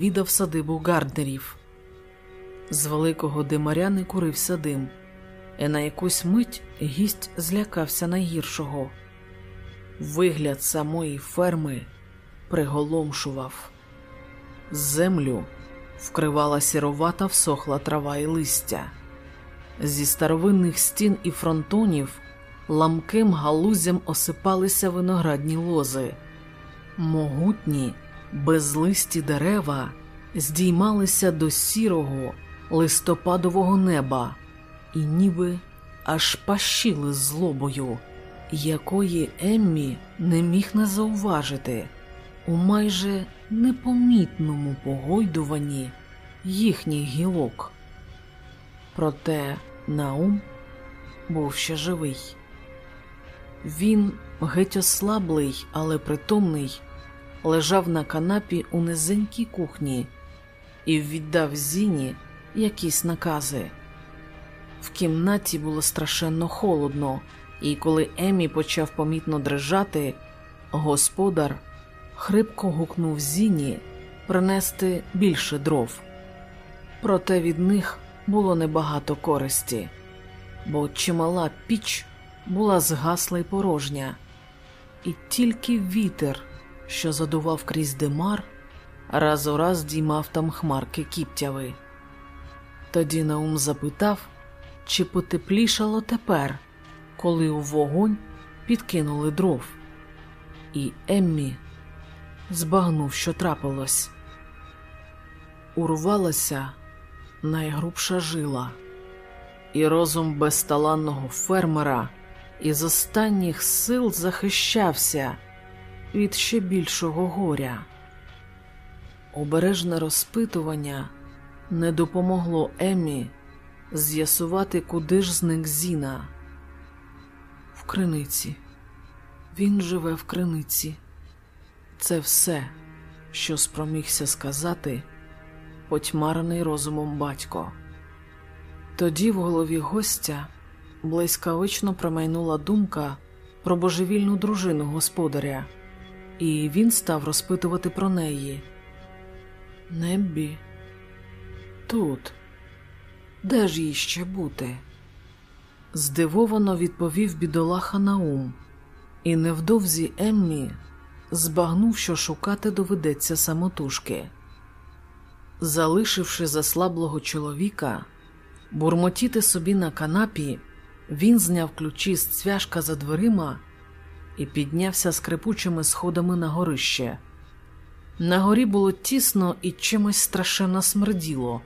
відав садибу Гарднерів. З великого димаря не курився дим, і на якусь мить гість злякався найгіршого. Вигляд самої ферми приголомшував. Землю вкривала сіровата всохла трава і листя. Зі старовинних стін і фронтонів ламким галузям осипалися виноградні лози, могутні, безлисті дерева здіймалися до сірого листопадового неба і ніби аж пащили злобою, якої Еммі не міг не зауважити у майже непомітному погойдуванні їхніх гілок. Проте Наум був ще живий. Він, геть ослаблий, але притомний, лежав на канапі у низенькій кухні і віддав Зіні якісь накази. В кімнаті було страшенно холодно, і коли Емі почав помітно дрижати, господар хрипко гукнув Зіні принести більше дров. Проте від них було небагато користі, бо чимала піч була згасла й порожня, і тільки вітер, що задував крізь димар, раз у раз діймав там хмарки кіптяви. Тоді Наум запитав, чи потеплішало тепер, коли у вогонь підкинули дров, і Еммі збагнув, що трапилось. Урвалася найгрубша жила, і розум безталанного фермера із останніх сил захищався від ще більшого горя. Обережне розпитування не допомогло Еммі з'ясувати, куди ж зник Зіна. В криниці. Він живе в криниці. Це все, що спромігся сказати потьмарений розумом батько. Тоді в голові гостя блискавично промайнула думка про божевільну дружину господаря, і він став розпитувати про неї. Неббі, тут, де ж їй ще бути? Здивовано відповів бідолаха Наум, і невдовзі Еммі збагнув, що шукати доведеться самотужки. Залишивши заслаблого чоловіка, бурмотіти собі на канапі, він зняв ключі з цвяшка за дверима і піднявся скрипучими сходами на горище. На горі було тісно і чимось страшенно смерділо,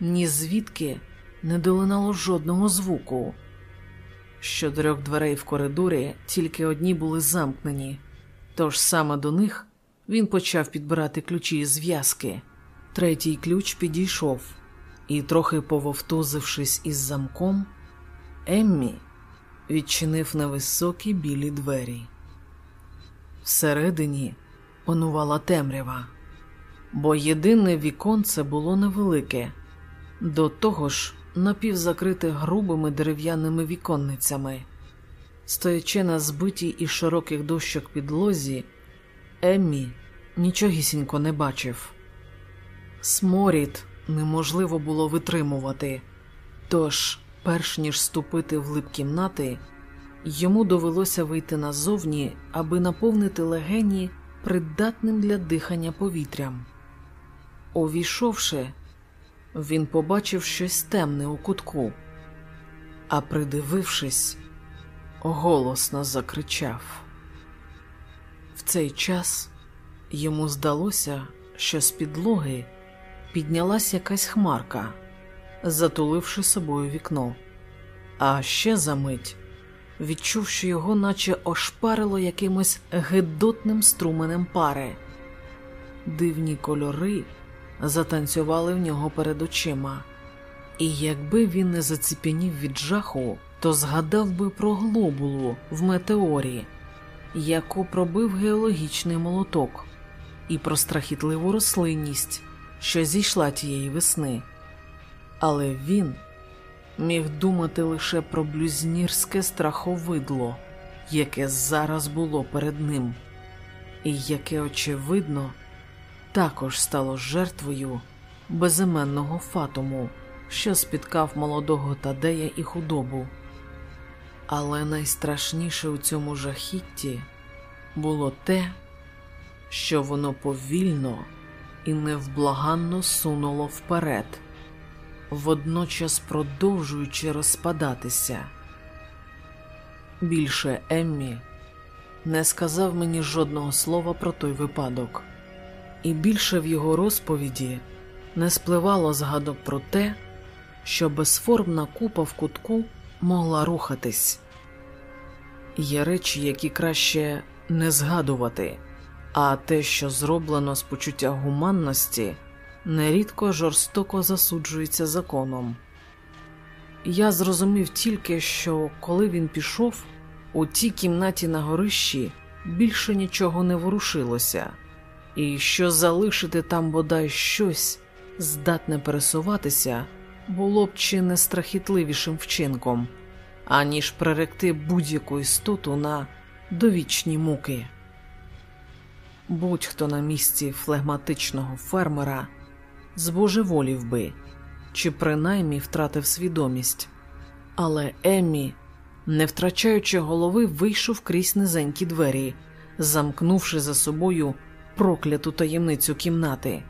ні звідки не долинало жодного звуку. З чотирьох дверей в коридорі тільки одні були замкнені, тож саме до них він почав підбирати ключі з зв'язки. Третій ключ підійшов, і, трохи пововтузившись із замком, Еммі відчинив невисокі білі двері. Всередині панувала темрява, бо єдине віконце було невелике, до того ж напівзакрите грубими дерев'яними віконницями. Стоячи на збитій із широких дощок підлозі, Еммі нічогісінько не бачив. Сморід неможливо було витримувати, тож, перш ніж ступити в глиб кімнати, йому довелося вийти назовні, аби наповнити легені придатним для дихання повітрям. Увійшовши, він побачив щось темне у кутку, а придивившись, голосно закричав. В цей час йому здалося, що з підлоги піднялась якась хмарка, затуливши собою вікно, а ще за мить відчув, що його наче ошпарило якимось гидотним струменем пари. Дивні кольори затанцювали в нього перед очима, і якби він не заціпенів від жаху, то згадав би про глобулу в метеорі, яку пробив геологічний молоток, і про страхітливу рослинність, що зійшла тієї весни. Але він міг думати лише про блюзнірське страховидло, яке зараз було перед ним, і яке, очевидно, також стало жертвою безіменного фатуму, що спіткав молодого Тадея і худобу. Але найстрашніше у цьому жахітті було те, що воно повільно і невблаганно сунуло вперед, водночас продовжуючи розпадатися. Більше Еммі не сказав мені жодного слова про той випадок, і більше в його розповіді не спливало згадок про те, що безформна купа в кутку могла рухатись. Є речі, які краще не згадувати, а те, що зроблено з почуття гуманності, нерідко жорстоко засуджується законом. Я зрозумів тільки, що коли він пішов, у тій кімнаті на горищі більше нічого не ворушилося, і що залишити там бодай щось, здатне пересуватися, було б чи не страхітливішим вчинком, аніж приректи будь-яку істоту на довічні муки. Будь-хто на місці флегматичного фермера збожеволів би чи принаймні втратив свідомість, але Еммі, не втрачаючи голови, вийшов крізь низенькі двері, замкнувши за собою прокляту таємницю кімнати.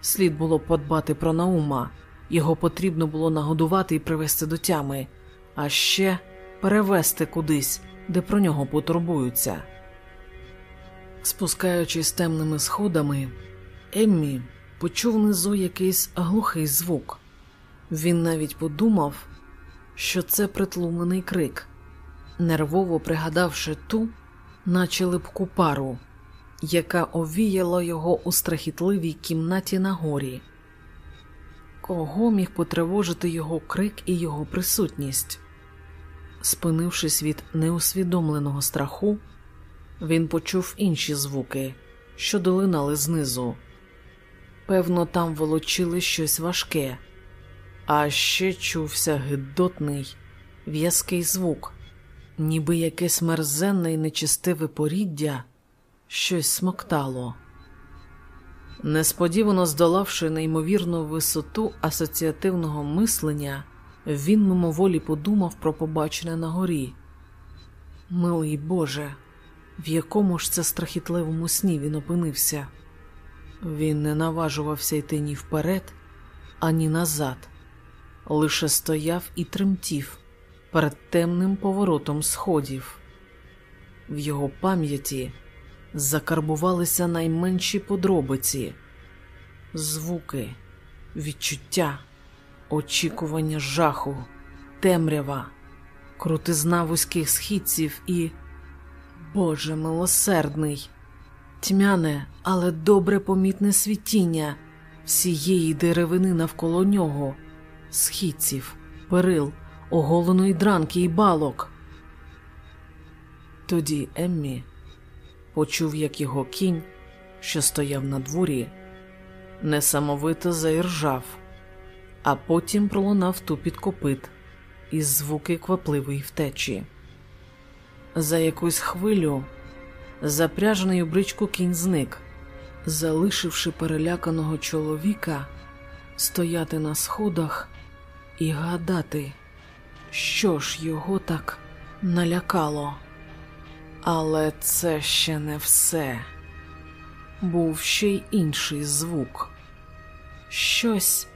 Слід було подбати про Наума, його потрібно було нагодувати і привести до тями, а ще перевести кудись, де про нього потурбуються. Спускаючись темними сходами, Еммі почув внизу якийсь глухий звук. Він навіть подумав, що це притлумлений крик, нервово пригадавши ту, наче липку пару, яка овіяла його у страхітливій кімнаті на горі. Кого міг потривожити його крик і його присутність? Спинившись від неусвідомленого страху, він почув інші звуки, що долинали знизу. Певно, там волочили щось важке, а ще чувся гидотний, в'язкий звук, ніби якесь мерзенне й нечистиве поріддя, щось смоктало. Несподівано здолавши неймовірну висоту асоціативного мислення, він мимоволі подумав про побачене на горі. Милий Боже, в якому ж це страхітливому сні він опинився? Він не наважувався йти ні вперед, ані назад, лише стояв і тремтів перед темним поворотом сходів. В його пам'яті закарбувалися найменші подробиці, звуки, відчуття, очікування жаху, темрява, крутизна вузьких східців і, Боже милосердний, тьмяне, але добре помітне світіння всієї деревини навколо нього, східців, перил, оголеної дранки і балок. Тоді Еммі почув, як його кінь, що стояв на дворі, несамовито заіржав, а потім пролунав тупіт копит і звуки квапливої втечі. За якусь хвилю запряжений у бричку кінь зник, залишивши переляканого чоловіка стояти на сходах і гадати, що ж його так налякало. Але це ще не все. Був ще й інший звук, щось,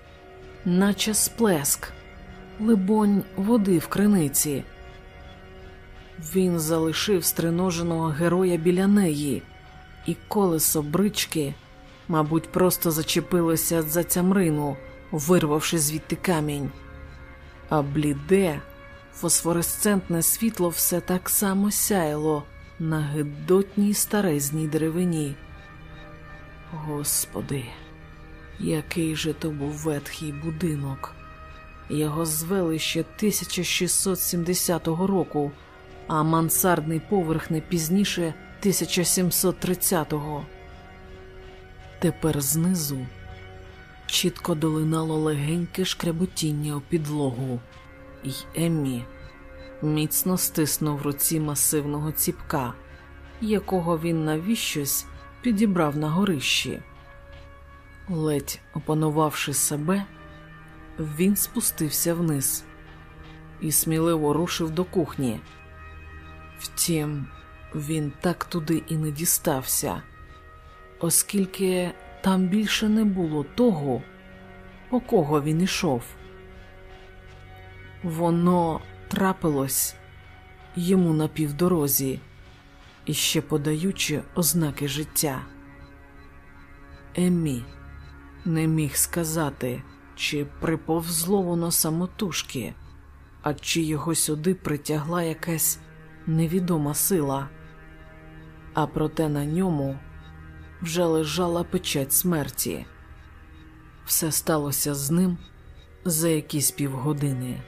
наче сплеск, либонь, води в криниці. Він залишив стриноженого героя біля неї, і колесо брички, мабуть, просто зачепилося за цямрину, вирвавши звідти камінь, а бліде, фосфоресцентне світло все так само сяяло на гидотній старезній деревині. Господи, який же то був ветхий будинок. Його звели ще 1670 року, а мансардний поверх не пізніше 1730-го. Тепер знизу чітко долинало легеньке шкряботіння у підлогу, і Еммі міцно стиснув в руці масивного ціпка, якого він навіщось підібрав на горищі. Ледь опанувавши себе, він спустився вниз і сміливо рушив до кухні. Втім, він так туди і не дістався, оскільки там більше не було того, по кого він ішов. Воно трапилось йому на півдорозі, іще подаючи ознаки життя. Еммі не міг сказати, чи приповзло воно самотужки, а чи його сюди притягла якась невідома сила, а проте на ньому вже лежала печать смерті. Все сталося з ним за якісь півгодини,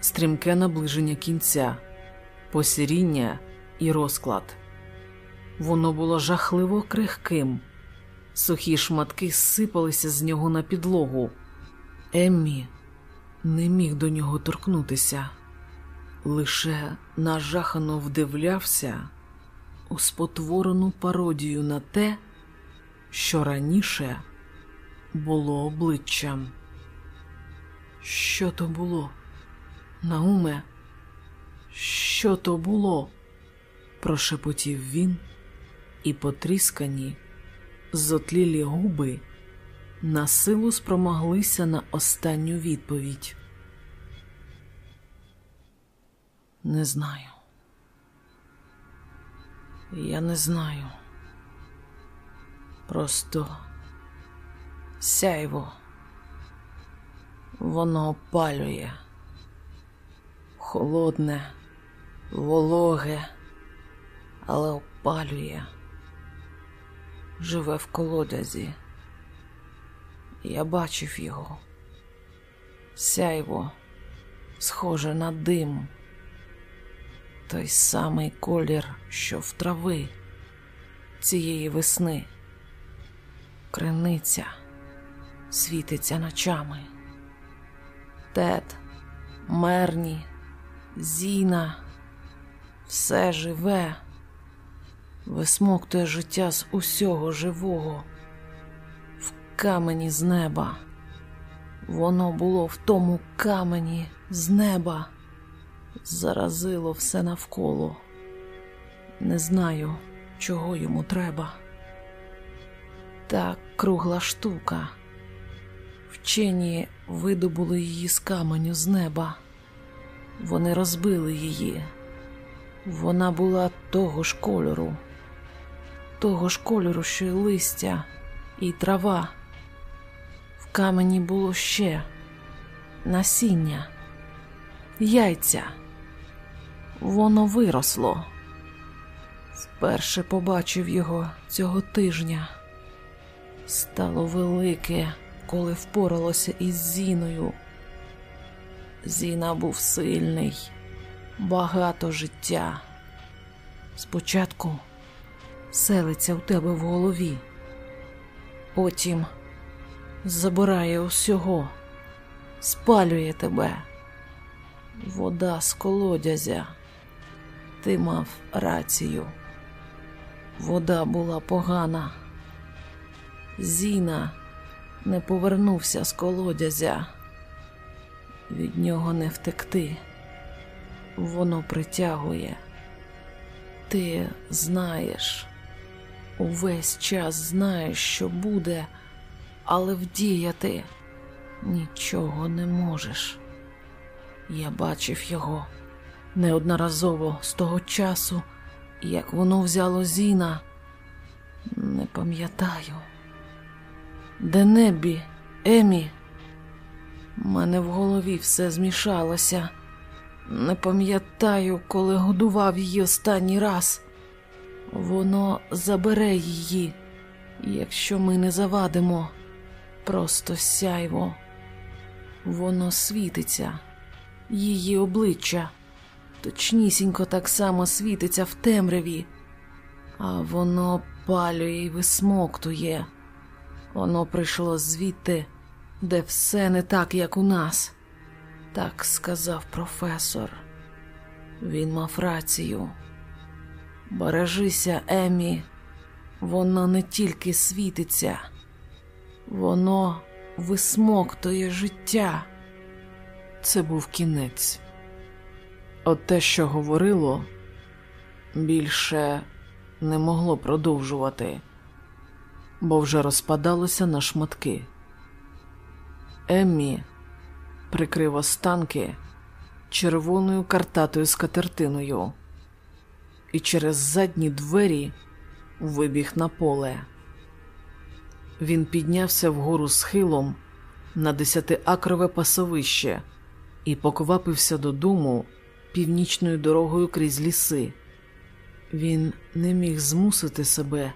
стрімке наближення кінця, посіріння і розклад. Воно було жахливо крихким, сухі шматки сипалися з нього на підлогу. Еммі не міг до нього торкнутися, лише нажахано вдивлявся у спотворену пародію на те, що раніше було обличчям. Що то було? Науме, що то було? прошепотів він, і потріскані, зотлілі губи на силу спромоглися на останню відповідь. Не знаю. Я не знаю. Просто сяйво. Воно опалює. Холодне, вологе, але опалює. Живе в колодязі. Я бачив його. Сяйво, схоже на дим. Той самий колір, що в трави цієї весни. Криниця світиться ночами. Тет, мерні, зіна, все живе, висмоктує життя з усього живого, в камені з неба. Воно було в тому камені з неба заразило все навколо. Не знаю, чого йому треба. Та кругла штука. Вчені видобули її з каменю з неба. Вони розбили її. Вона була того ж кольору, того ж кольору, що й листя, і трава. В камені було ще насіння, яйця воно виросло. Вперше побачив його цього тижня. Стало велике, коли впоралося із Зіною. Зіна був сильний, багато життя. Спочатку селиться в тебе в голові, потім забирає усього, спалює тебе, вода з колодязя. Ти мав рацію. Вода була погана. Зіна не повернувся з колодязя. Від нього не втекти. Воно притягує. Ти знаєш, увесь час знаєш, що буде, але вдіяти нічого не можеш. Я бачив його неодноразово з того часу, як воно взяло Зіна, не пам'ятаю. Де небі, Емі? Мене в голові все змішалося. Не пам'ятаю, коли годував її останній раз. Воно забере її, якщо ми не завадимо. Просто сяйво. Воно світиться, її обличчя точнісінько так само світиться в темряві, а воно палює і висмоктує. Воно прийшло звідти, де все не так, як у нас, так сказав професор. Він мав рацію. Бережися, Емі, воно не тільки світиться, Воно висмоктує життя. Це був кінець. От те, що говорило, більше не могло продовжувати, бо вже розпадалося на шматки. Еммі прикрив останки червоною картатою скатертиною і через задні двері вибіг на поле. Він піднявся вгору схилом на десятиакрове пасовище і поквапився додому північною дорогою крізь ліси. Він не міг змусити себе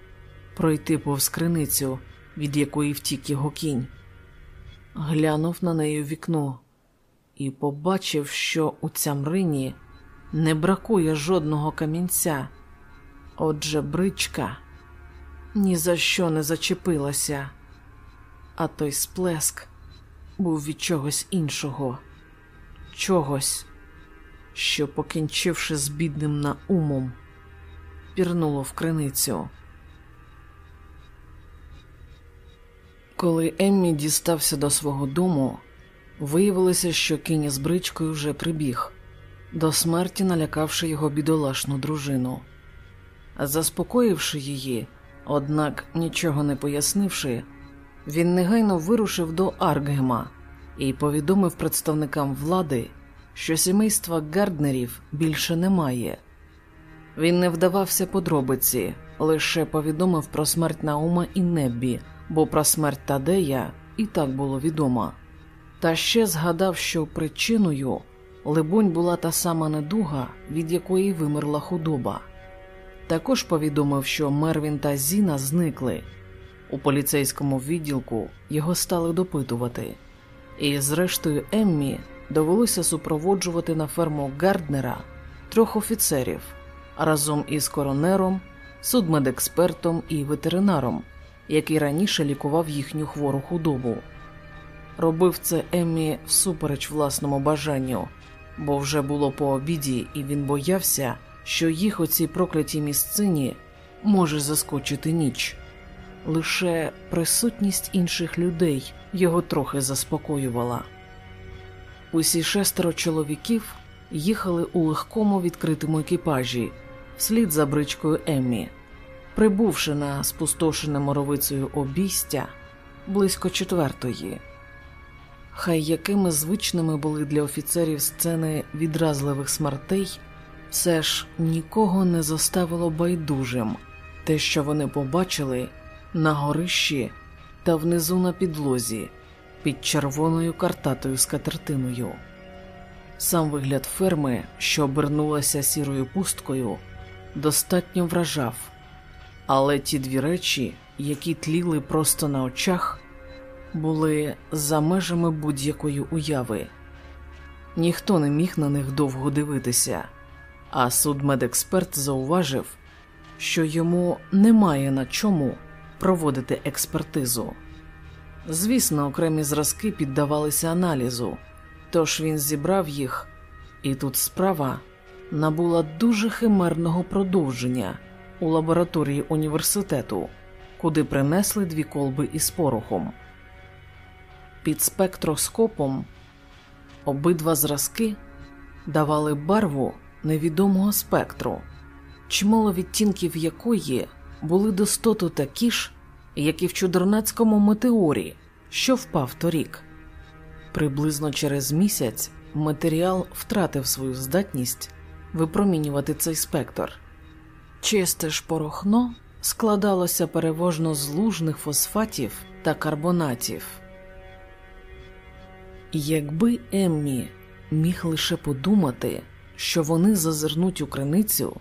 пройти повз криницю, від якої втік його кінь. Глянув на неї вікно і побачив, що у цямрині не бракує жодного камінця. Отже, бричка ні за що не зачепилася, а той сплеск був від чогось іншого, чогось, що, покінчивши з бідним наумом, пірнуло в криницю. Коли Еммі дістався до свого дому, виявилося, що кінь з бричкою вже прибіг, до смерті налякавши його бідолашну дружину. Заспокоївши її, однак нічого не пояснивши, він негайно вирушив до Аркгема і повідомив представникам влади, що сімейства Гарднерів більше немає. Він не вдавався подробиці, лише повідомив про смерть Наума і Неббі, бо про смерть Тадея і так було відомо. Та ще згадав, що причиною, либонь, була та сама недуга, від якої вимерла худоба. Також повідомив, що Мервін та Зіна зникли. У поліцейському відділку його стали допитувати, і, зрештою, Еммі довелося супроводжувати на ферму Гарднера трьох офіцерів разом із коронером, судмедекспертом і ветеринаром, який раніше лікував їхню хвору худобу. Робив це Еммі всупереч власному бажанню, бо вже було по обіді, і він боявся, що їх у цій проклятій місцині може заскочити ніч. Лише присутність інших людей його трохи заспокоювала. Усі шестеро чоловіків їхали у легкому відкритому екіпажі вслід за бричкою Еммі, прибувши на спустошене моровицею обійстя близько четвертої. Хай якими звичними були для офіцерів сцени відразливих смертей, все ж нікого не заставило байдужим те, що вони побачили на горищі та внизу на підлозі під червоною картатою скатертиною. Сам вигляд ферми, що обернулася сірою пусткою, достатньо вражав, але ті дві речі, які тліли просто на очах, були за межами будь-якої уяви. Ніхто не міг на них довго дивитися, а судмедексперт зауважив, що йому немає на чому проводити експертизу. Звісно, окремі зразки піддавалися аналізу, тож він зібрав їх, і тут справа набула дуже химерного продовження у лабораторії університету, куди принесли дві колби із порохом. Під спектроскопом обидва зразки давали барву невідомого спектру, чимало відтінків якої були достоту такі ж, як і в чудернацькому метеорі, що впав торік. Приблизно через місяць матеріал втратив свою здатність випромінювати цей спектр. Чисте ж порохно складалося переважно з лужних фосфатів та карбонатів. Якби Еммі міг лише подумати, що вони зазирнуть у криницю,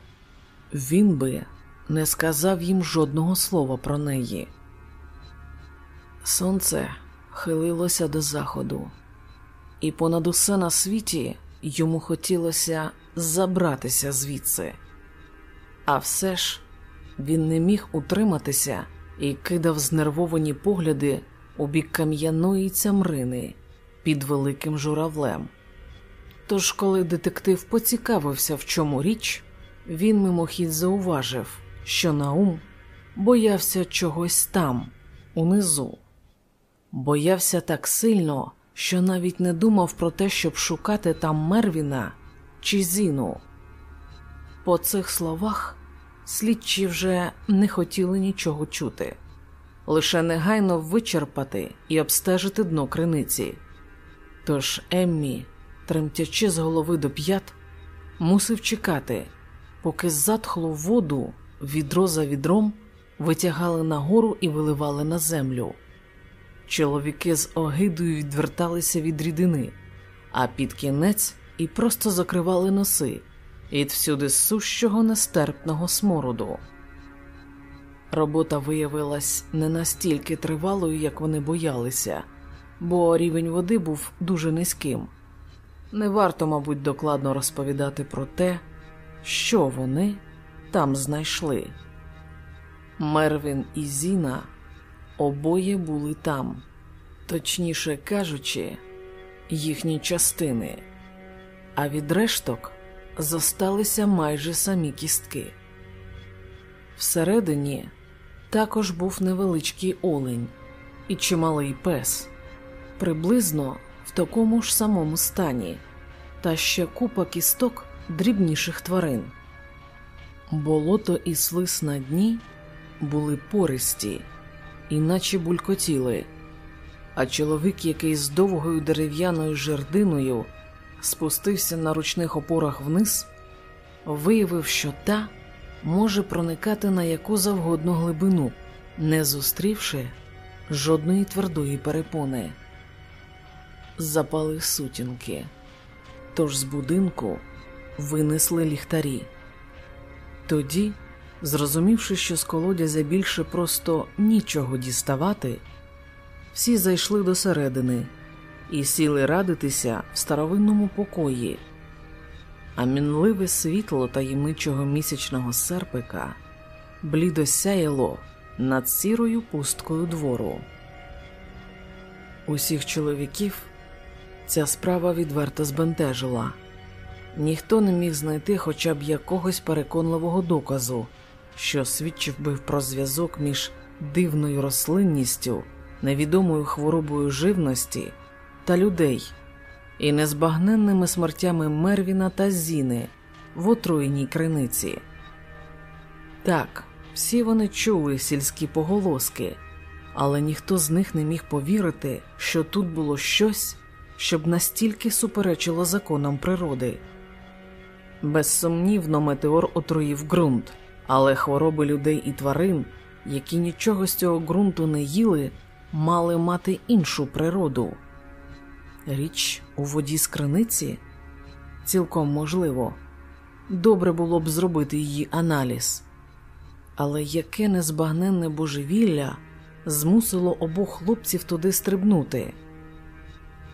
він би не сказав їм жодного слова про неї. Сонце хилилося до заходу, і понад усе на світі йому хотілося забратися звідси. А все ж він не міг утриматися і кидав знервовані погляди у бік кам'яної цямрини під великим журавлем. Тож, коли детектив поцікавився, в чому річ, він мимохідь зауважив, що Наум боявся чогось там, унизу. Боявся так сильно, що навіть не думав про те, щоб шукати там Мервіна чи Зіну. По цих словах слідчі вже не хотіли нічого чути, лише негайно вичерпати і обстежити дно криниці. Тож Еммі, тремтячи з голови до п'ят, мусив чекати, поки затхлу воду відро за відром витягали нагору і виливали на землю. Чоловіки з огидою відверталися від рідини, а під кінець і просто закривали носи від всюди сущого нестерпного смороду. Робота виявилась не настільки тривалою, як вони боялися, бо рівень води був дуже низьким. Не варто, мабуть, докладно розповідати про те, що вони там знайшли. Мервін і Зіна обоє були там, точніше кажучи, їхні частини, а від решток зосталися майже самі кістки. Всередині також був невеличкий олень і чималий пес, приблизно в такому ж самому стані, та ще купа кісток дрібніших тварин. Болото і слиз на дні були пористі, іначе булькотіли, а чоловік, який з довгою дерев'яною жердиною спустився на ручних опорах вниз, виявив, що та може проникати на яку завгодно глибину, не зустрівши жодної твердої перепони. Запали сутінки, тож з будинку винесли ліхтарі. Тоді, зрозумівши, що з колодязя більше просто нічого діставати, всі зайшли до середини і сіли радитися в старовинному покої, а мінливе світло таємничого місячного серпика блідо сяяло над сірою пусткою двору. Усіх чоловіків ця справа відверто збентежила. Ніхто не міг знайти хоча б якогось переконливого доказу, що свідчив би про зв'язок між дивною рослинністю, невідомою хворобою живності та людей і незбагненними смертями Мервіна та Зіни в отруєній криниці. Так, всі вони чули сільські поголоски, але ніхто з них не міг повірити, що тут було щось, щоб настільки суперечило законам природи. Безсумнівно, метеор отруїв ґрунт, але хвороби людей і тварин, які нічого з цього ґрунту не їли, мали мати іншу природу. Річ у воді з криниці цілком можливо, добре було б зробити її аналіз, але яке незбагненне божевілля змусило обох хлопців туди стрибнути?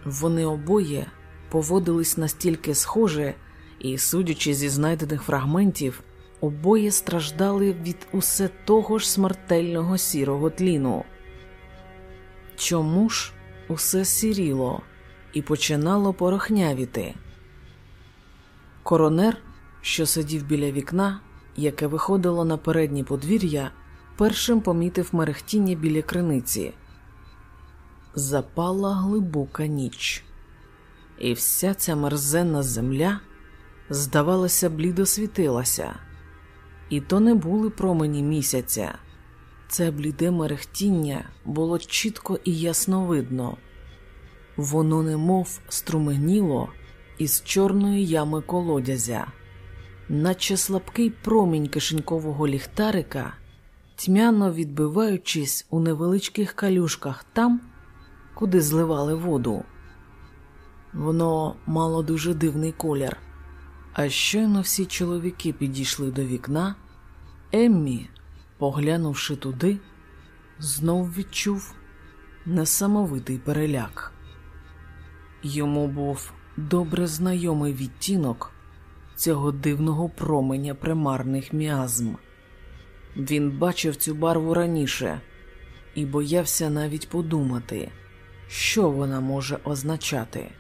Вони обоє поводились настільки схоже і, судячи зі знайдених фрагментів, обоє страждали від усе того ж смертельного сірого тліну. Чому ж усе сіріло і починало порохнявіти? Коронер, що сидів біля вікна, яке виходило на переднє подвір'я, першим помітив мерехтіння біля криниці. Запала глибока ніч, і вся ця мерзенна земля здавалося, блідо світилася, і то не були промені місяця. Це бліде мерехтіння було чітко і ясно видно, воно немов струменіло із чорної ями колодязя, наче слабкий промінь кишенькового ліхтарика, тьмяно відбиваючись у невеличких калюшках там, куди зливали воду. Воно мало дуже дивний колір. А щойно всі чоловіки підійшли до вікна, Еммі, поглянувши туди, знов відчув несамовитий переляк. Йому був добре знайомий відтінок цього дивного променя примарних міазм. Він бачив цю барву раніше і боявся навіть подумати, що вона може означати.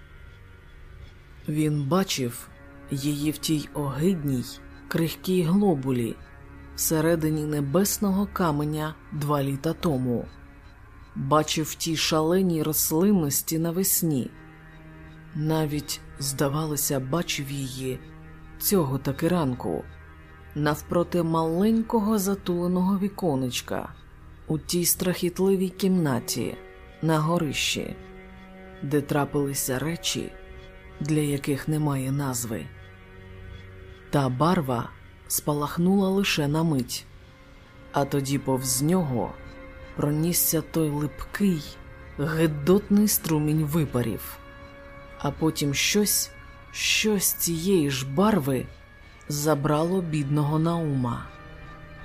Він бачив її в тій огидній, крихкій глобулі всередині небесного каменя два літа тому. бачив ті шалені рослинності навесні. Навіть, здавалося, бачив її цього таки ранку, навпроти маленького затуленого віконечка у тій страхітливій кімнаті на горищі, де трапилися речі, для яких немає назви. Та барва спалахнула лише на мить, а тоді повз нього пронісся той липкий, гидотний струмінь випарів, а потім щось, щось цієї ж барви забрало бідного Наума.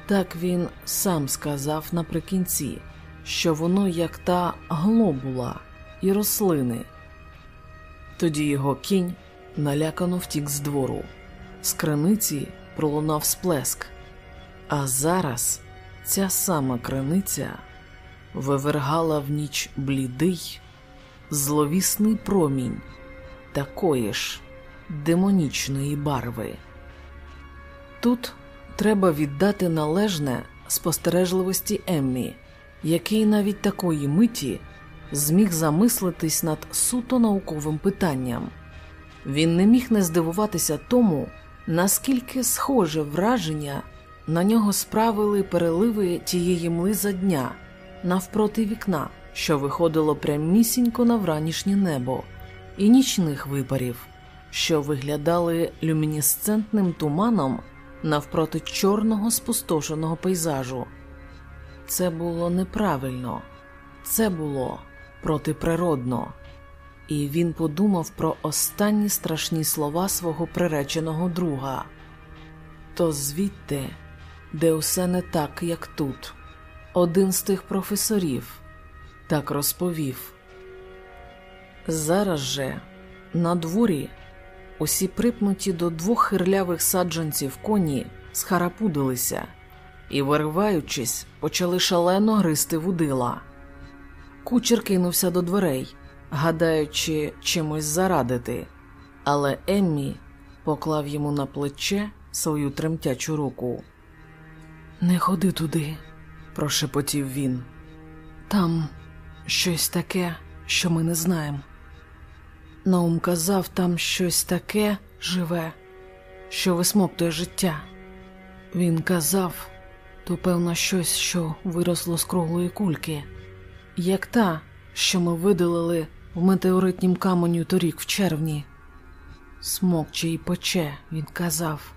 Так він сам сказав наприкінці, що воно як та глобула і рослини. Тоді його кінь налякано втік з двору, з криниці пролунав сплеск, а зараз ця сама криниця вивергала в ніч блідий, зловісний промінь такої ж демонічної барви. Тут треба віддати належне спостережливості Еммі, який навіть такої миті зміг замислитись над суто науковим питанням. Він не міг не здивуватися тому, наскільки схоже враження на нього справили переливи тієї мли за дня навпроти вікна, що виходило прямісінько на вранішнє небо, і нічних випарів, що виглядали люмінесцентним туманом навпроти чорного спустошеного пейзажу. Це було неправильно, це було протиприродно, і він подумав про останні страшні слова свого приреченого друга то звідти, де усе не так, як тут. Один з тих професорів так розповів. Зараз же на дворі усі припнуті до двох хирлявих саджанців коні схарапудилися і, вириваючись, почали шалено гристи вудила. Кучер кинувся до дверей, гадаючи чимось зарадити, але Еммі поклав йому на плече свою тремтячу руку. Не ходи туди прошепотів він. Там щось таке, що ми не знаємо. Наум казав, там щось таке живе, що висмоктує життя. Він казав, то певно, щось, що виросло з круглої кульки, як та, що ми видалили в метеоритнім каменю торік в червні. Смокче і пече, він казав,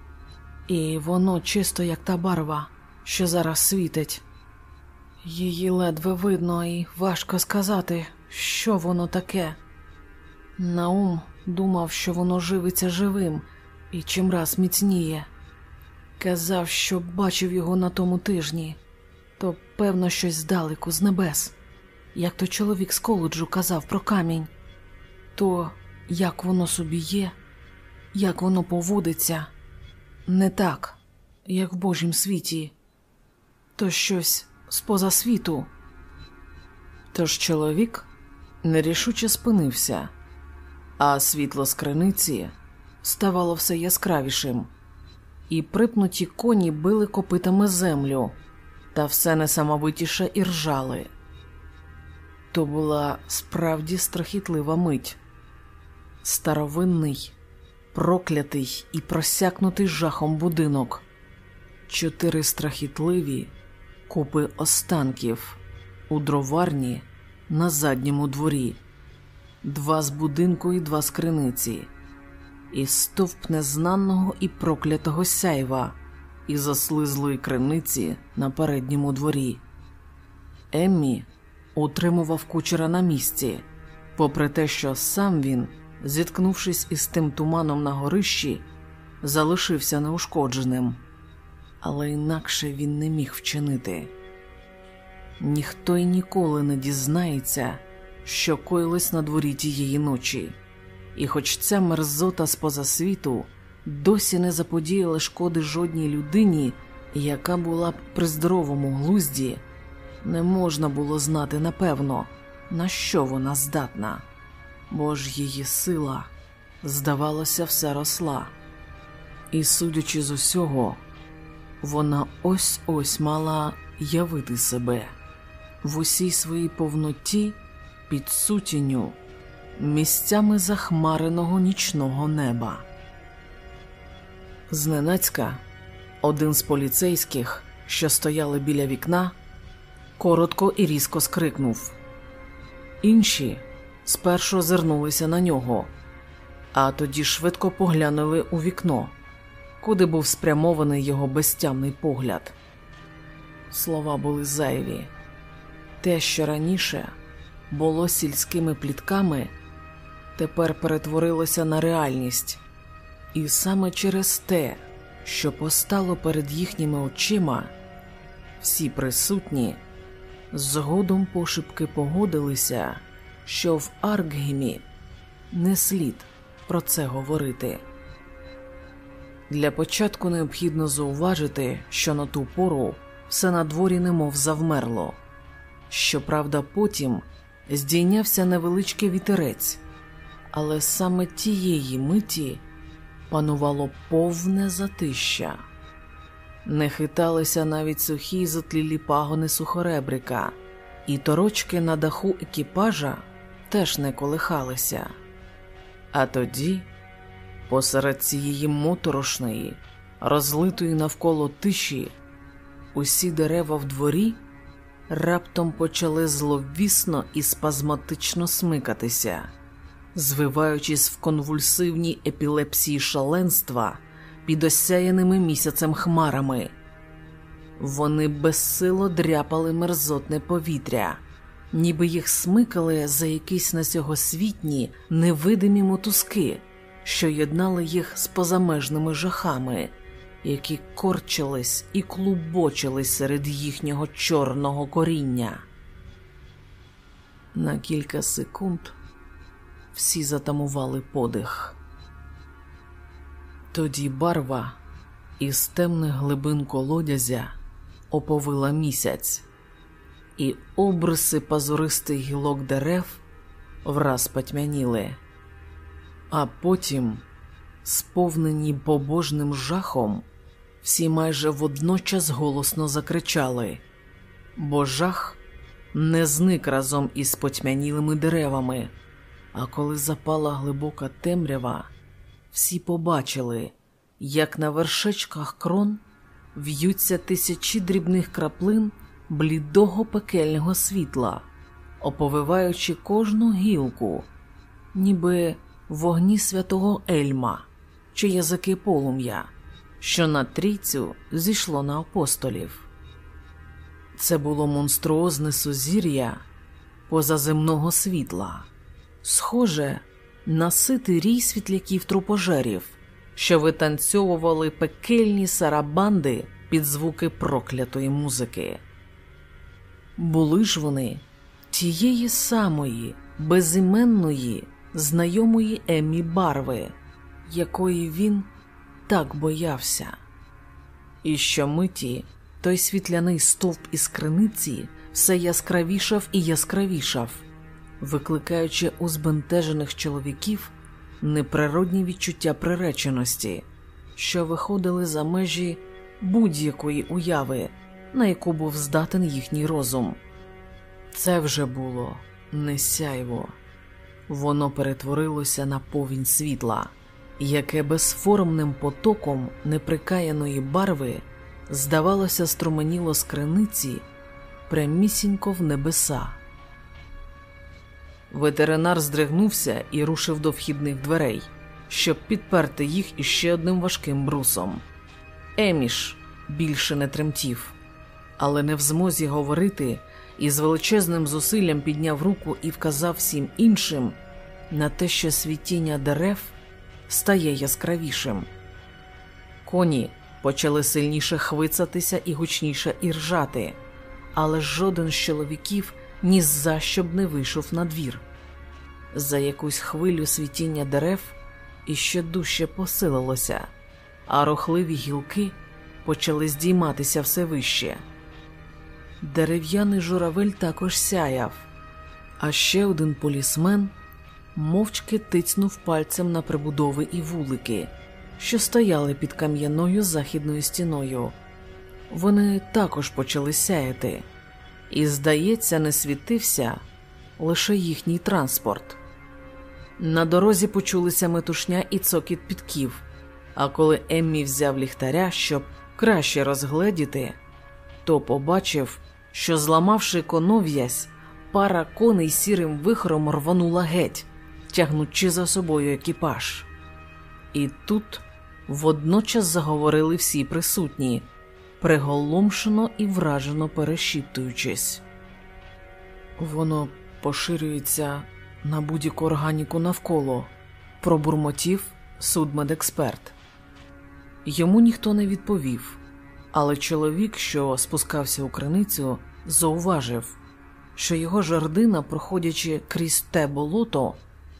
і воно чисто, як та барва, що зараз світить. Її ледве видно, і важко сказати, що воно таке. Наум думав, що воно живиться живим і чимраз міцніє. Казав, що бачив його на тому тижні, то певно щось здалеку, з небес, як то чоловік з коледжу казав про камінь, то як воно собі є, як воно поводиться, не так, як в Божім світі, то щось споза світу. Тож чоловік нерішуче спинився, а світло з криниці ставало все яскравішим, і припнуті коні били копитами землю, та все несамовитіше і ржали. То була справді страхітлива мить, старовинний, проклятий і просякнутий жахом будинок, чотири страхітливі купи останків у дроварні на задньому дворі, два з будинку і два з криниці, і стовп незнаного і проклятого сяйва і заслизлої криниці на передньому дворі. Еммі утримував кучера на місці, попри те, що сам він, зіткнувшись із тим туманом на горищі, залишився неушкодженим. Але інакше він не міг вчинити. Ніхто й ніколи не дізнається, що коїлось на дворі тієї ночі, і хоч ця мерзота з поза світу досі не заподіяла шкоди жодній людині, яка була б при здоровому глузді, не можна було знати напевно, на що вона здатна, бо ж її сила, здавалося, все росла. І, судячи з усього, вона ось ось мала явити себе, в усій своїй повноті під сутінню, місцями захмареного нічного неба. Зненацька один з поліцейських, що стояли біля вікна, коротко і різко скрикнув. Інші спершу озирнулися на нього, а тоді швидко поглянули у вікно, куди був спрямований його безтямний погляд. Слова були зайві. Те, що раніше було сільськими плітками, тепер перетворилося на реальність, і саме через те, що постало перед їхніми очима, всі присутні згодом пошепки погодилися, що в Аркгемі не слід про це говорити. Для початку необхідно зауважити, що на ту пору все на дворі немов завмерло. Щоправда, потім здійнявся невеличкий вітерець, але саме тієї миті панувало повне затища. Не хиталися навіть сухі зотлілі пагони сухоребрика, і торочки на даху екіпажа теж не колихалися. А тоді, посеред цієї моторошної, розлитої навколо тиші, усі дерева в дворі раптом почали зловісно і спазматично смикатися, звиваючись в конвульсивній епілепсії шаленства під осяяними місяцем хмарами. Вони безсило дряпали мерзотне повітря, ніби їх смикали за якісь на сьогосвітні невидимі мотузки, що єднали їх з позамежними жахами, які корчились і клубочились серед їхнього чорного коріння. На кілька секунд всі затамували подих. Тоді барва із темних глибин колодязя оповила місяць, і обриси пазуристих гілок дерев враз потьмяніли, а потім, сповнені побожним жахом, всі майже водночас голосно закричали, бо жах не зник разом із потьмянілими деревами, а коли запала глибока темрява всі побачили, як на вершечках крон в'ються тисячі дрібних краплин блідого пекельного світла, оповиваючи кожну гілку, ніби вогні святого Ельма чи язики полум'я, що на трійцю зійшло на апостолів. Це було монструозне сузір'я позаземного світла, схоже наситий рій світляків трупожерів, що витанцьовували пекельні сарабанди під звуки проклятої музики. Були ж вони тієї самої безіменної, знайомої Еммі Барви, якої він так боявся. І щомиті той світляний стовп із криниці все яскравішав і яскравішав викликаючи у збентежених чоловіків неприродні відчуття приреченості, що виходили за межі будь-якої уяви, на яку був здатен їхній розум. Це вже було не сяйво, воно перетворилося на повінь світла, яке безформним потоком неприкаяної барви, здавалося, струменіло з криниці прямісінько в небеса. Ветеринар здригнувся і рушив до вхідних дверей, щоб підперти їх іще одним важким брусом. Еміш більше не тремтів, але не в змозі говорити і з величезним зусиллям підняв руку і вказав всім іншим на те, що світіння дерев стає яскравішим. Коні почали сильніше хвицатися і гучніше іржати, але жоден з чоловіків ні за що б не вийшов на двір. За якусь хвилю світіння дерев іще дужче посилилося, а рохливі гілки почали здійматися все вище. Дерев'яний журавель також сяяв, а ще один полісмен мовчки тицнув пальцем на прибудови і вулики, що стояли під кам'яною західною стіною. Вони також почали сяяти і, здається, не світився лише їхній транспорт. На дорозі почулися метушня і цокіт підків, а коли Еммі взяв ліхтаря, щоб краще розгледіти, то побачив, що, зламавши конов'язь, пара коней сірим вихором рванула геть, тягнучи за собою екіпаж. І тут водночас заговорили всі присутні, приголомшено і вражено перешіптуючись. Воно поширюється на будь-яку органіку навколо, пробурмотів судмедексперт. Йому ніхто не відповів, але чоловік, що спускався у криницю, зауважив, що його жердина, проходячи крізь те болото,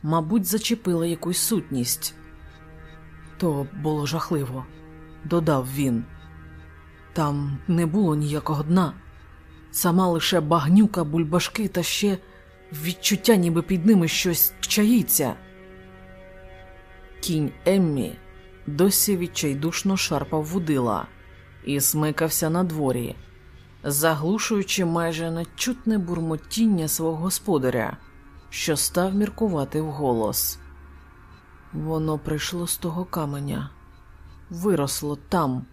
мабуть, зачепила якусь сутність. То було жахливо, додав він. Там не було ніякого дна, сама лише багнюка, бульбашки та ще відчуття, ніби під ними щось чаїться. Кінь Еммі досі відчайдушно шарпав вудила і смикався на дворі, заглушуючи майже нечутне бурмотіння свого господаря, що став міркувати вголос. Воно прийшло з того каменя, виросло там,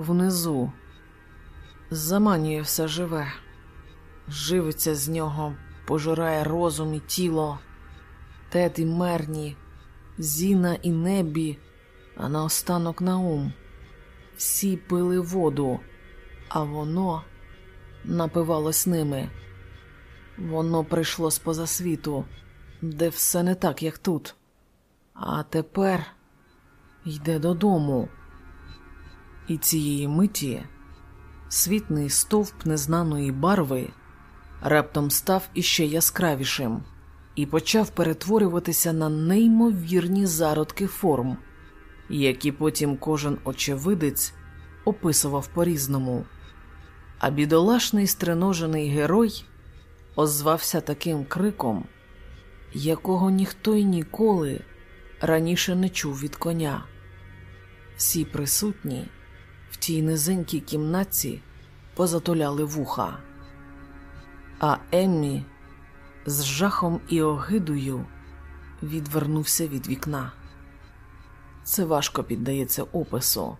внизу, заманює все живе, живиться з нього, пожирає розум і тіло, тет і мерні, зіна і небі, а наостанок наум. Всі пили воду, а воно напивалось ними. Воно прийшло з поза світу, де все не так, як тут. А тепер йде додому. І цієї миті світний стовп незнаної барви раптом став іще яскравішим і почав перетворюватися на неймовірні зародки форм, які потім кожен очевидець описував по-різному. А бідолашний стриножений герой озвався таким криком, якого ніхто й ніколи раніше не чув від коня. Всі присутні в тій низенькій кімнатці позатуляли вуха, а Еммі з жахом і огидою відвернувся від вікна. Це важко піддається опису.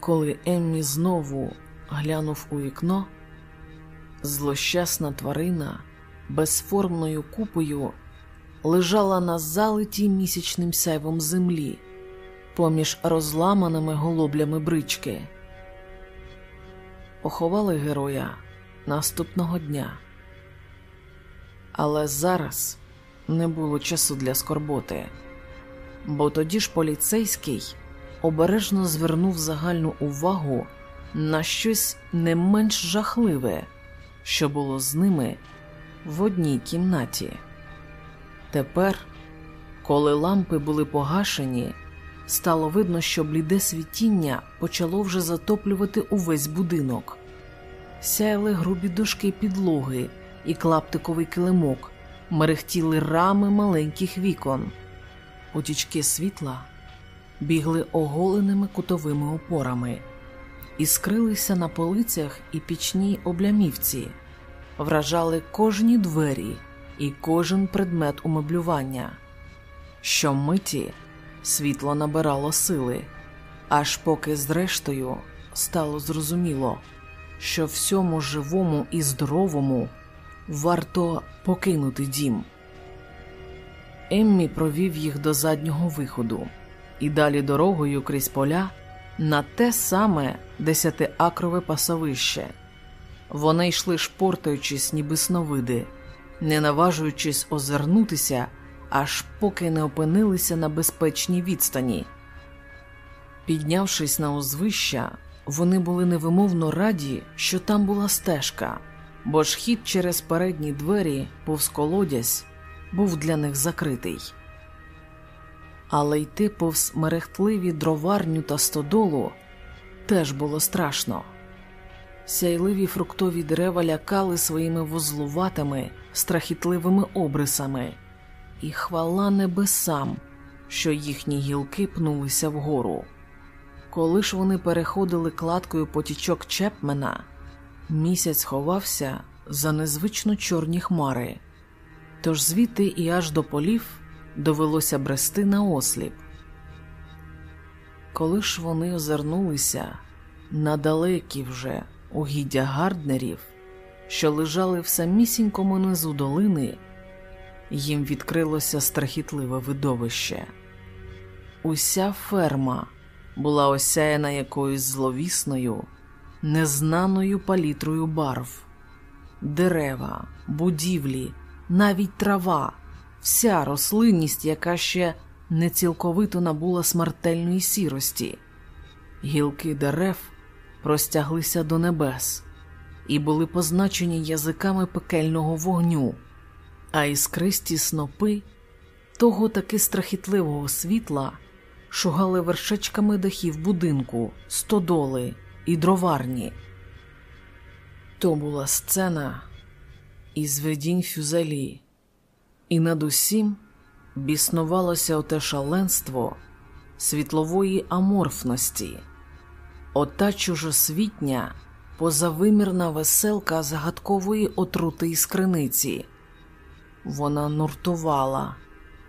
Коли Еммі знову глянув у вікно, злощасна тварина безформною купою лежала на залитій місячним сяйвом землі, поміж розламаними голоблями брички. Поховали героя наступного дня. Але зараз не було часу для скорботи, бо тоді ж поліцейський обережно звернув загальну увагу на щось не менш жахливе, що було з ними в одній кімнаті. Тепер, коли лампи були погашені, стало видно, що бліде світіння почало вже затоплювати увесь будинок, сяяли грубі дошки підлоги і клаптиковий килимок, мерехтіли рами маленьких вікон, потічки світла бігли оголеними кутовими опорами. І скрилися на полицях і пічній облямівці, вражали кожні двері і кожен предмет умеблювання. Щомиті світло набирало сили, аж поки, зрештою, стало зрозуміло, що всьому живому і здоровому варто покинути дім. Еммі провів їх до заднього виходу і далі дорогою крізь поля на те саме десятиакрове пасовище. Вони йшли шпортаючись, ніби сновиди, не наважуючись озирнутися, аж поки не опинилися на безпечній відстані. Піднявшись на узвища, вони були невимовно раді, що там була стежка, бо ж хід через передні двері, повз колодязь, був для них закритий. Але йти повз мерехтливі дроварню та стодолу теж було страшно. Сяйливі фруктові дерева лякали своїми вузлуватими, страхітливими обрисами, і хвала небесам, що їхні гілки пнулися вгору. Коли ж вони переходили кладкою потічок Чепмена, місяць ховався за незвично чорні хмари, тож звідти і аж до полів довелося брести на осліп. Коли ж вони озирнулися на далекі вже угіддя гарднерів, що лежали в самісінькому низу долини, їм відкрилося страхітливе видовище. Уся ферма була осяяна якоюсь зловісною, незнаною палітрою барв, дерева, будівлі, навіть трава, вся рослинність, яка ще не цілковито набула смертельної сірості, гілки дерев простяглися до небес і були позначені язиками пекельного вогню, а іскристі снопи того таки страхітливого світла шугали вершечками дахів будинку, стодоли і дроварні. То була сцена із видінь фюзелі, і над усім біснувалося оте шаленство світлової аморфності, ота чужосвітня, позавимірна веселка загадкової отрути із криниці. Вона нуртувала,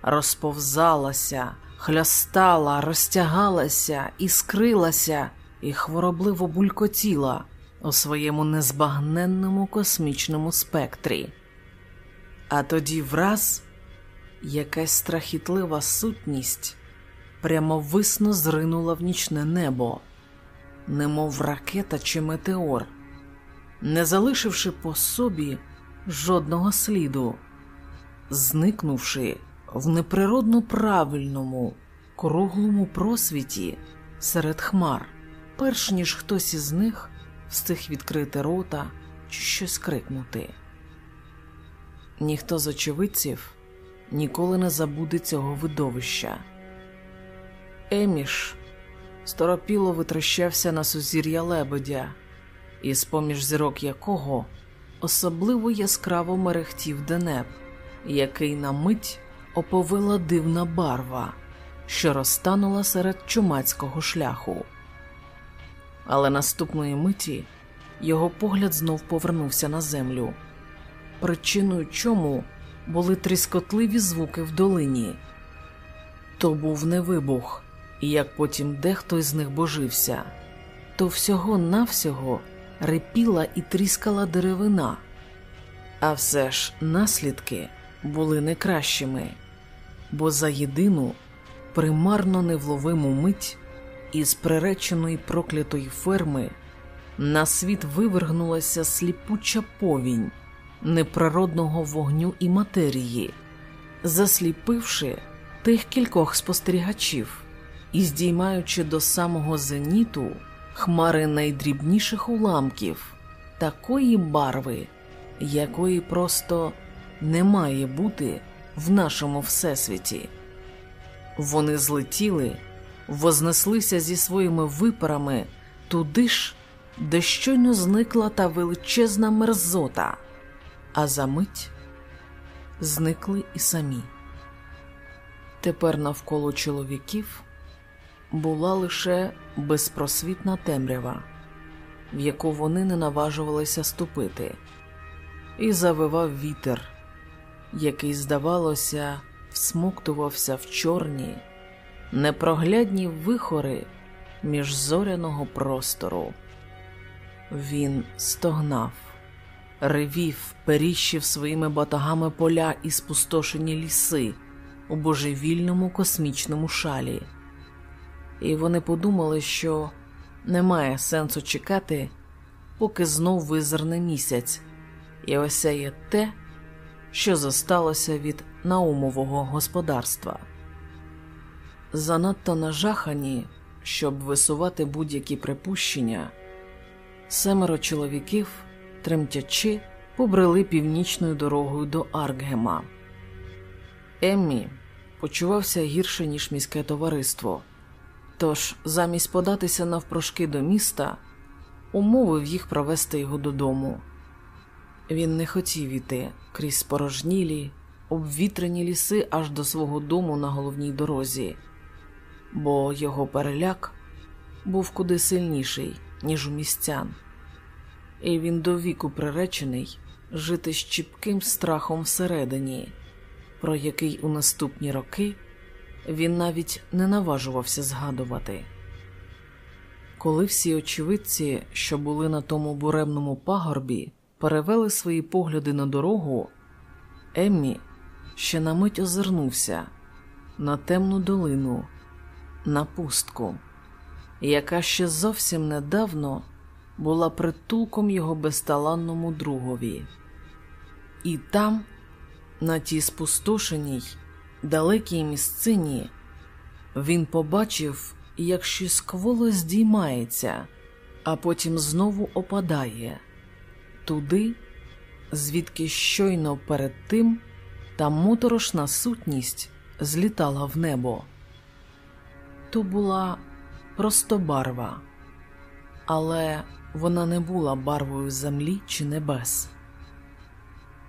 розповзалася, хлястала, розтягалася, іскрилася і хворобливо булькотіла у своєму незбагненному космічному спектрі. А тоді враз якась страхітлива сутність прямовисно зринула в нічне небо, немов ракета чи метеор, не залишивши по собі жодного сліду, зникнувши в неприродно правильному, круглому просвіті серед хмар, перш ніж хтось із них встиг відкрити рота чи щось крикнути. Ніхто з очевидців ніколи не забуде цього видовища. Еміш сторопіло витрощався на сузір'я лебедя, і з поміж зірок якого особливо яскраво мерехтів денеп, який на мить оповила дивна барва, що розтанула серед чумацького шляху. Але наступної миті його погляд знов повернувся на землю, причиною чому були тріскотливі звуки в долині. То був не вибух, і як потім дехто з них божився, то всього-навсього репіла і тріскала деревина, а все ж наслідки були не кращими, бо за єдину примарно невловиму мить із приреченої проклятої ферми на світ вивергнулася сліпуча повінь неприродного вогню і матерії, засліпивши тих кількох спостерігачів і здіймаючи до самого зеніту хмари найдрібніших уламків, такої барви, якої просто не має бути в нашому всесвіті. Вони злетіли, вознеслися зі своїми випарами туди ж, де щойно зникла та величезна мерзота, а за мить зникли і самі. Тепер навколо чоловіків була лише безпросвітна темрява, в яку вони не наважувалися ступити, і завивав вітер, який, здавалося, всмоктувався в чорні, непроглядні вихори між зоряного простору. Він стогнав, ревів, періщив своїми батагами поля і спустошені ліси у божевільному космічному шалі, і вони подумали, що немає сенсу чекати, поки знов визирне місяць, і осяє те, що зосталося від наумового господарства. Занадто нажахані, щоб висувати будь-які припущення, семеро чоловіків, тремтячи, побрели північною дорогою до Аркгема. Еммі почувався гірше, ніж міське товариство, тож, замість податися навпрошки до міста, умовив їх провести його додому. Він не хотів іти. Крізь спорожнілі, обвітрені ліси аж до свого дому на головній дорозі, бо його переляк був куди сильніший, ніж у містян, і він до віку приречений жити з чіпким страхом всередині, про який у наступні роки він навіть не наважувався згадувати. Коли всі очевидці, що були на тому буремному пагорбі, перевели свої погляди на дорогу, Еммі ще на мить озирнувся на темну долину, на пустку, яка ще зовсім недавно була притулком його безталанному другові. І там, на тій спустошеній, далекій місцині, він побачив, як щось кволо здіймається, а потім знову опадає туди, звідки щойно перед тим та моторошна сутність злітала в небо. То була просто барва, але вона не була барвою землі чи небес.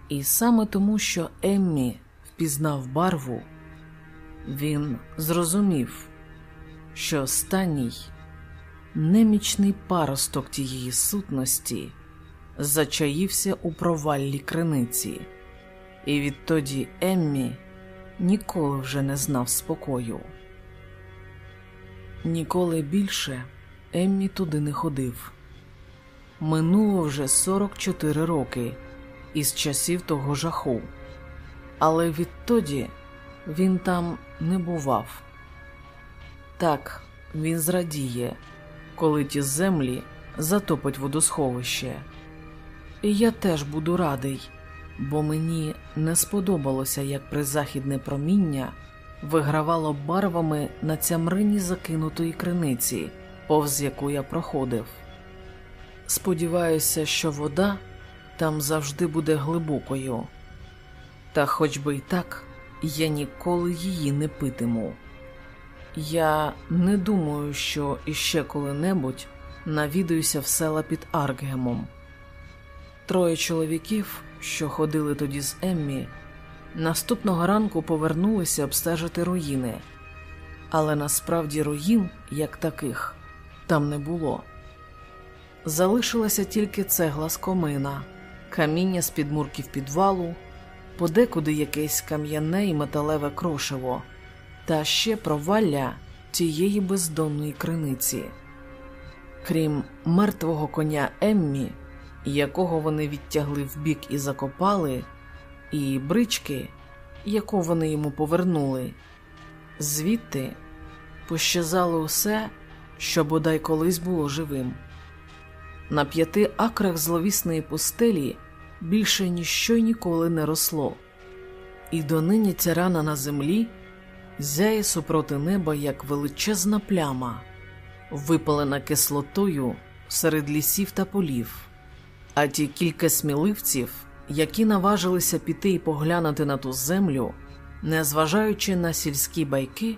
І саме тому, що Еммі впізнав барву, він зрозумів, що останній немічний паросток тієї сутності зачаївся у проваллі криниці, і відтоді Еммі ніколи вже не знав спокою. Ніколи більше Еммі туди не ходив. Минуло вже 44 роки із часів того жаху, але відтоді він там не бував. Так він зрадіє, коли ті землі затопить водосховище. Я теж буду радий, бо мені не сподобалося, як призахідне проміння вигравало барвами на цямрині закинутої криниці, повз яку я проходив. Сподіваюся, що вода там завжди буде глибокою, та хоч би й так, я ніколи її не питиму. Я не думаю, що іще коли-небудь навідуюся в села під Аркгемом. Троє чоловіків, що ходили тоді з Еммі, наступного ранку повернулися обстежити руїни, але насправді руїн, як таких, там не було. Залишилася тільки цегла з комина, каміння з підмурків підвалу, подекуди якесь кам'яне і металеве крошево, та ще провалля тієї бездонної криниці. Крім мертвого коня Еммі якого вони відтягли вбік і закопали, і брички, яку вони йому повернули, звідти пощазало усе, що бодай колись було живим. На п'яти акрах зловісної пустелі більше ніщо ніколи не росло, і донині ця рана на землі зяє супроти неба, як величезна пляма, випалена кислотою серед лісів та полів. А ті кілька сміливців, які наважилися піти і поглянути на ту землю, незважаючи на сільські байки,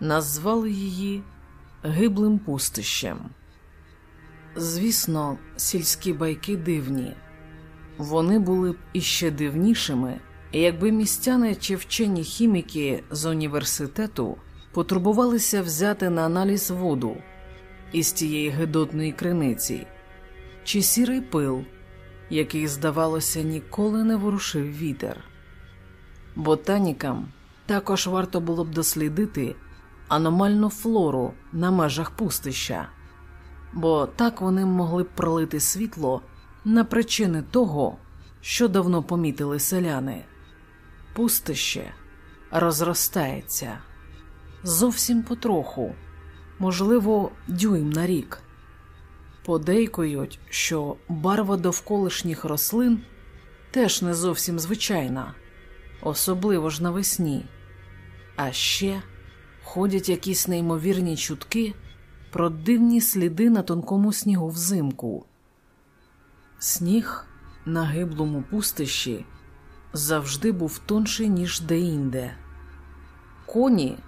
назвали її гиблим пустищем. Звісно, сільські байки дивні, вони були б іще дивнішими, якби містяни чи вчені хіміки з університету потурбувалися взяти на аналіз воду із тієї гидотної криниці чи сірий пил, який, здавалося, ніколи не ворушив вітер. Ботанікам також варто було б дослідити аномальну флору на межах пустища, бо так вони могли б пролити світло на причини того, що давно помітили селяни. Пустище розростається зовсім потроху, можливо, дюйм на рік. Подейкують, що барва довколишніх рослин теж не зовсім звичайна, особливо ж навесні. А ще ходять якісь неймовірні чутки про дивні сліди на тонкому снігу взимку. Сніг на гиблому пустищі завжди був тонший, ніж деінде. Коні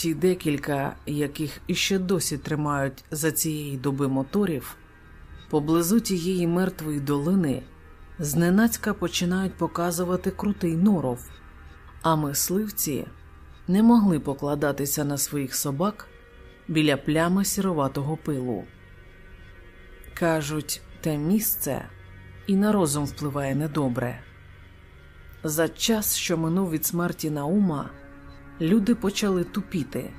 ті декілька, яких іще досі тримають за цієї доби моторів, поблизу тієї мертвої долини зненацька починають показувати крутий норов, а мисливці не могли покладатися на своїх собак біля плями сіроватого пилу. Кажуть, те місце і на розум впливає недобре. За час, що минув від смерті Наума, люди почали тупіти,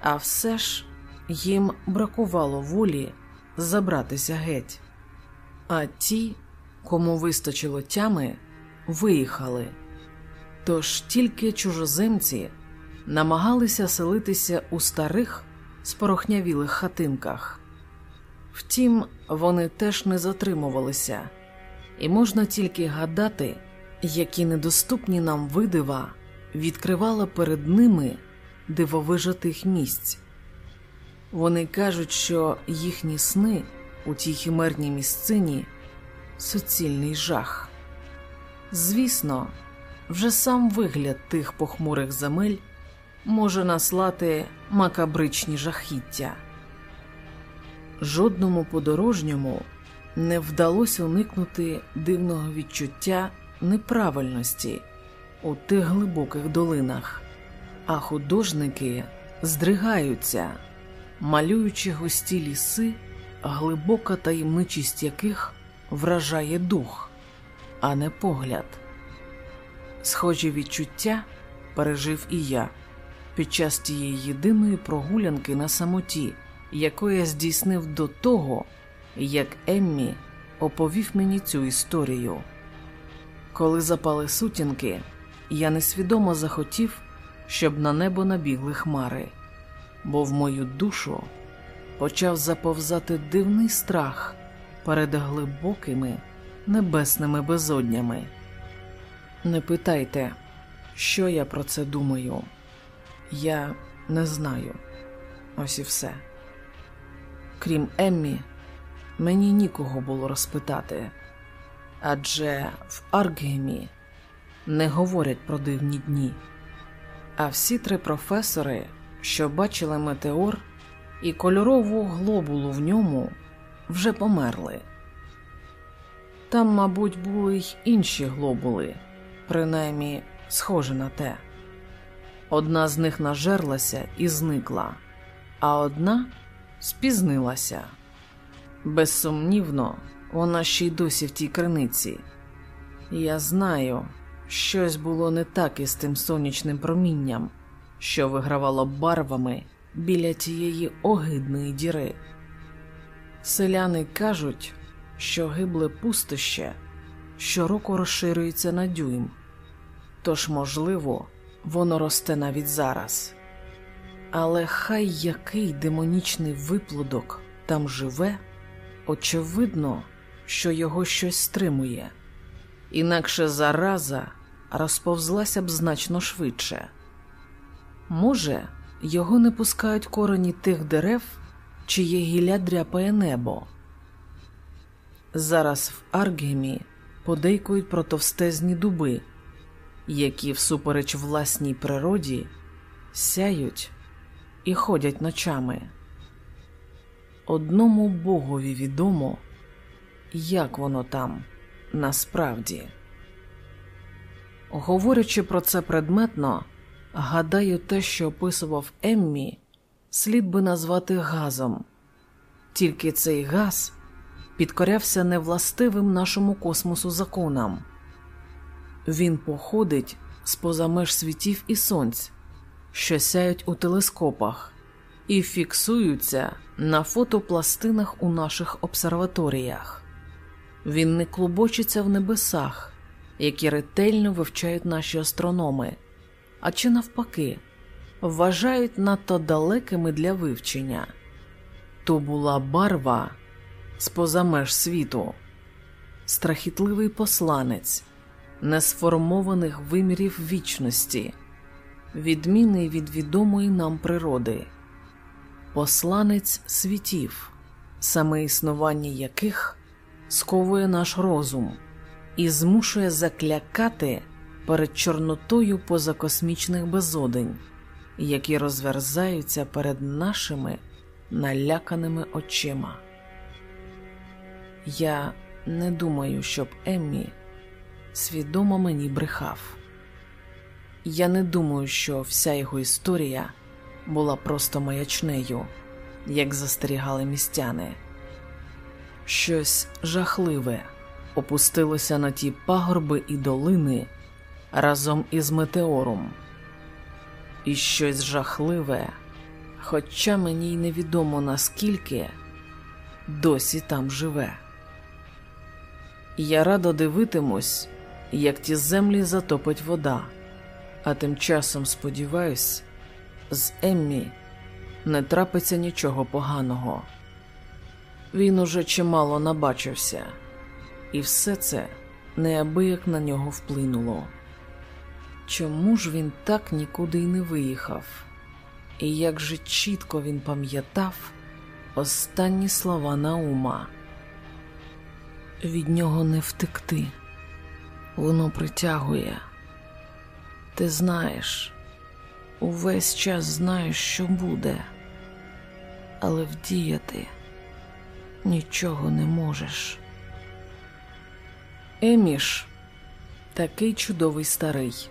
а все ж їм бракувало волі забратися геть. А ті, кому вистачило тями, виїхали. Тож тільки чужоземці намагалися селитися у старих спорохнявілих хатинках. Втім, вони теж не затримувалися, і можна тільки гадати, які недоступні нам видива відкривала перед ними дивовижатих місць. Вони кажуть, що їхні сни у тій химерній місцині суцільний жах. Звісно, вже сам вигляд тих похмурих земель може наслати макабричні жахіття. Жодному подорожньому не вдалося уникнути дивного відчуття неправильності у тих глибоких долинах, а художники здригаються, малюючи густі ліси, глибока таємничість яких вражає дух, а не погляд. Схожі відчуття пережив і я під час тієї єдиної прогулянки на самоті, яку я здійснив до того, як Еммі оповів мені цю історію. Коли запали сутінки, я несвідомо захотів, щоб на небо набігли хмари, бо в мою душу почав заповзати дивний страх перед глибокими небесними безоднями. Не питайте, що я про це думаю. Я не знаю. Ось і все. Крім Еммі, мені нікого було розпитати, адже в Аргемі не говорять про дивні дні. А всі три професори, що бачили метеор і кольорову глобулу в ньому, вже померли. Там, мабуть, були й інші глобули, принаймні схожі на те. Одна з них нажерлася і зникла, а одна спізнилася. Безсумнівно, вона ще й досі в тій криниці. Я знаю, щось було не так із тим сонячним промінням, що вигравало барвами біля тієї огидної діри. Селяни кажуть, що гибле пустоще щороку розширюється на дюйм, тож, можливо, воно росте навіть зараз. Але хай який демонічний виплодок там живе, очевидно, що його щось стримує, інакше зараза розповзлася б значно швидше. Може, його не пускають корені тих дерев, чиє гілля дряпає небо. Зараз в Аргемі подейкують про товстезні дуби, які, всупереч власній природі, сяють і ходять ночами. Одному богові відомо, як воно там насправді. Говорячи про це предметно, гадаю, те, що описував Еммі, слід би назвати газом, тільки цей газ підкорявся невластивим нашому космосу законам. Він походить з поза меж світів і сонць, що сяють у телескопах, і фіксуються на фотопластинах у наших обсерваторіях. Він не клубочиться в небесах, які ретельно вивчають наші астрономи, а чи навпаки, вважають надто далекими для вивчення. То була барва з поза меж світу, страхітливий посланець несформованих вимірів вічності, відмінний від відомої нам природи, посланець світів, саме існування яких сковує наш розум і змушує заклякати перед чорнотою позакосмічних безодень, які розверзаються перед нашими наляканими очима. Я не думаю, щоб Еммі свідомо мені брехав. Я не думаю, що вся його історія була просто маячнею, як застерігали містяни. Щось жахливе опустилося на ті пагорби і долини разом із метеором. І щось жахливе, хоча мені й невідомо наскільки досі там живе. Я радо дивитимусь, як ті землі затопить вода, а тим часом сподіваюсь, з Еммі не трапиться нічого поганого. Він уже чимало набачився, і все це неабияк на нього вплинуло. Чому ж він так нікуди й не виїхав? І як же чітко він пам'ятав останні слова Наума? Від нього не втекти, воно притягує. Ти знаєш, увесь час знаєш, що буде, але вдіяти нічого не можеш. Еміш такий чудовий старий.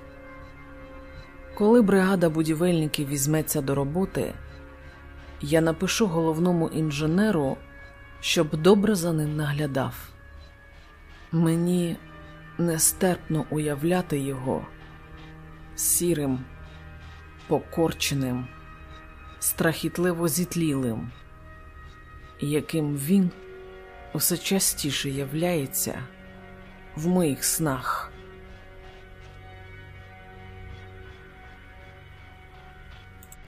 Коли бригада будівельників візьметься до роботи, я напишу головному інженеру, щоб добре за ним наглядав. Мені нестерпно уявляти його сірим, покорченим, страхітливо зітлілим, яким він усе частіше являється в моїх снах.